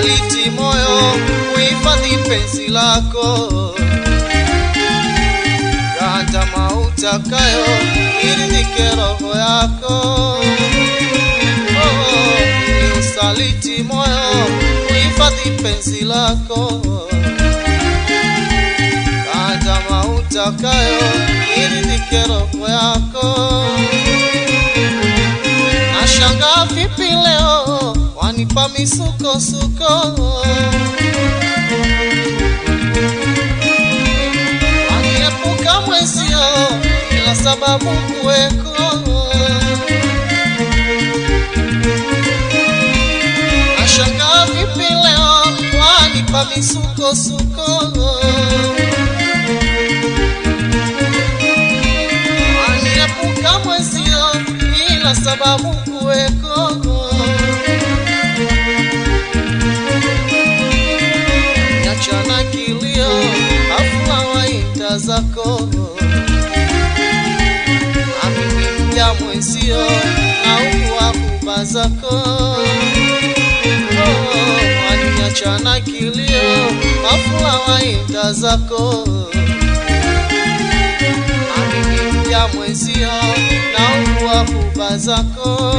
usaliti moyo, uhifadhi penzi lako kata utakayo iridhike roho yako. Oh, usaliti moyo, uhifadhi penzi lako kata utakayo iridhike roho yako. Nashangaa vipi leo wanipa misukosuko waniepuka mwezio kila sababu kuweko. Nashangaa vipi leo wanipa misukosuko waniepuka mwezio kila sababu kuweko zako Amini mwenzio na uwa kuba zako Oh, Waniachana kilio afula wainda zako. Amini mwenzio na uwa kuba zako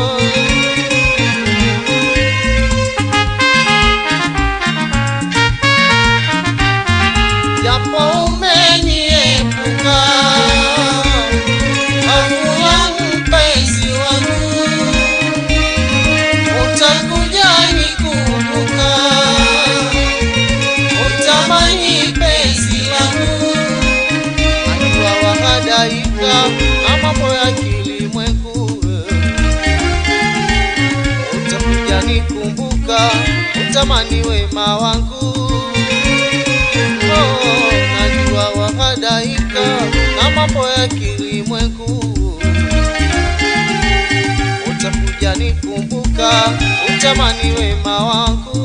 japo nikumbuka utamani wema wangu. Oh, najua wahadaika na mambo ya kilimwengu. Utakuja nikumbuka utamani wema wangu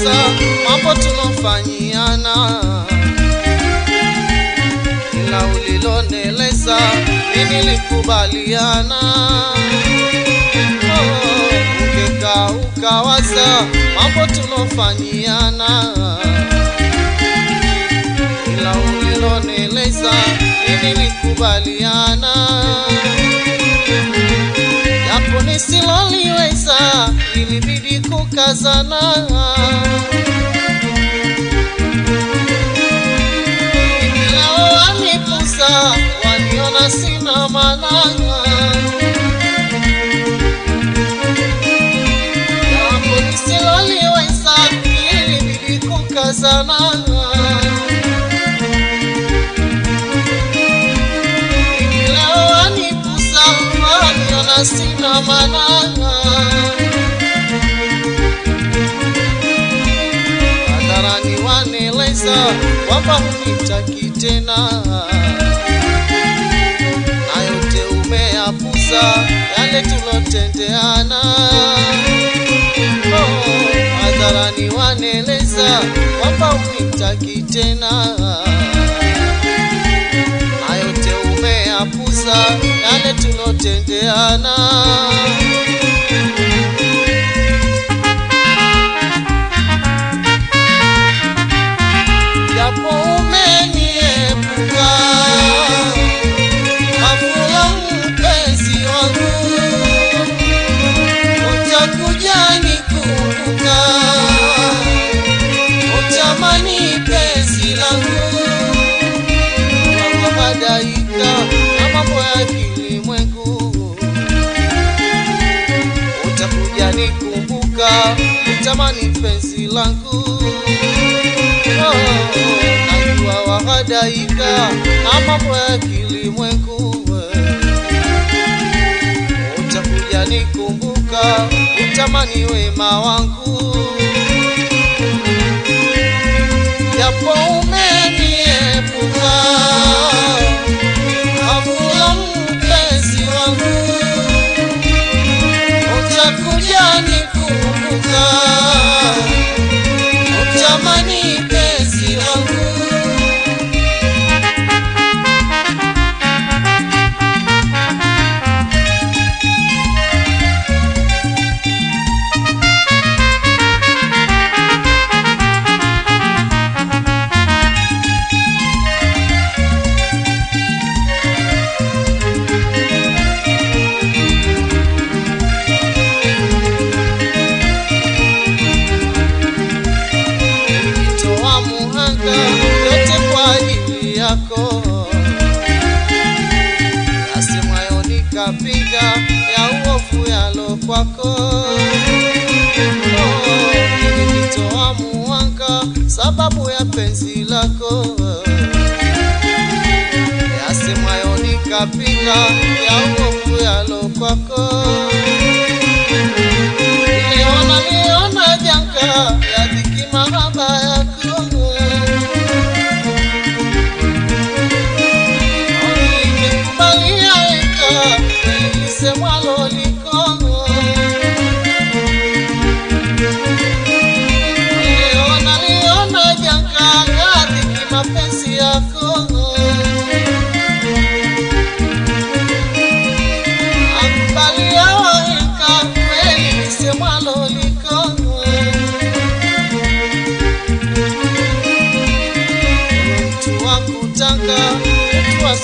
ukawaza mambo tulofanyiana, ila uliloneleza mimi nilikubaliana. Oh, Ungeka ukawaza mambo tulofanyiana, ila uliloneleza mimi nilikubaliana. Japo nisiloliweza ilibidi kukazana waneleza kwamba hunitaki tena. Na yote umeyapuza yale tulotendeana Oh, hadharani waneleza kwamba hunitaki tena. Na yote umeyapuza yale tulotendeana. Utamani penzi langu. Oh, najua wahadaika na mambo ya kilimwengu utakuja nikumbuka utamani wema wangu. Japo umeniepuka kwako. Oh, Nilitoa muhanga sababu ya penzi lako, yasemwayo nikapiga ya uovu yalo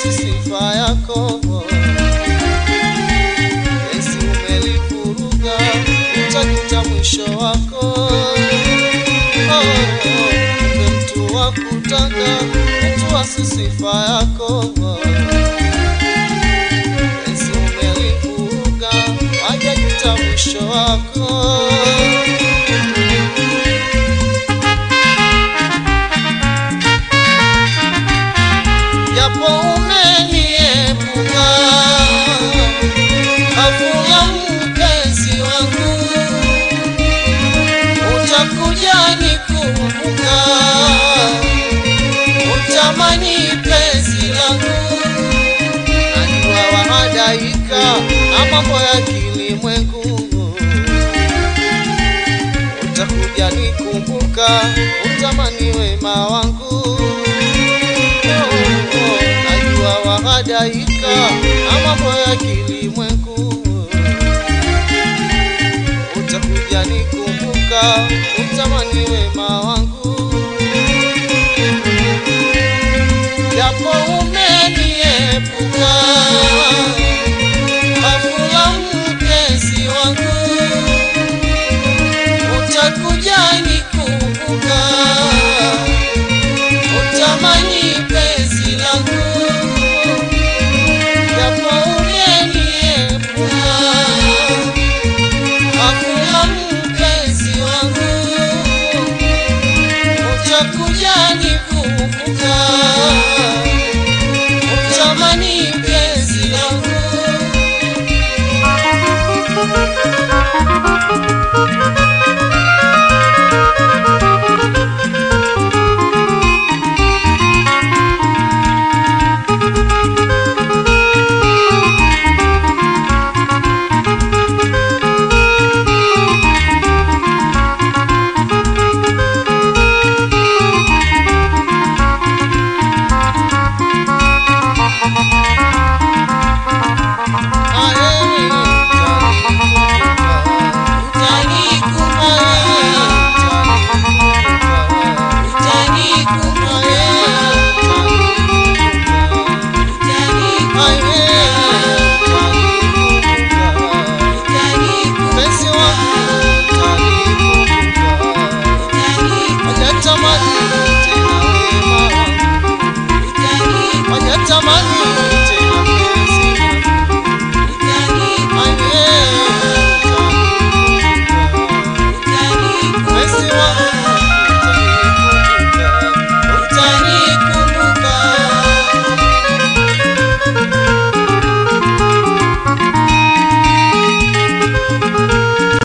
wa sifa yako Yesu, umelivuruga utakuta mwisho wako. Oh, kumbe mtu wa kutaka mtu wa sifa yako Yesu, umelivuruga wajajuta mwisho wako nikumbuka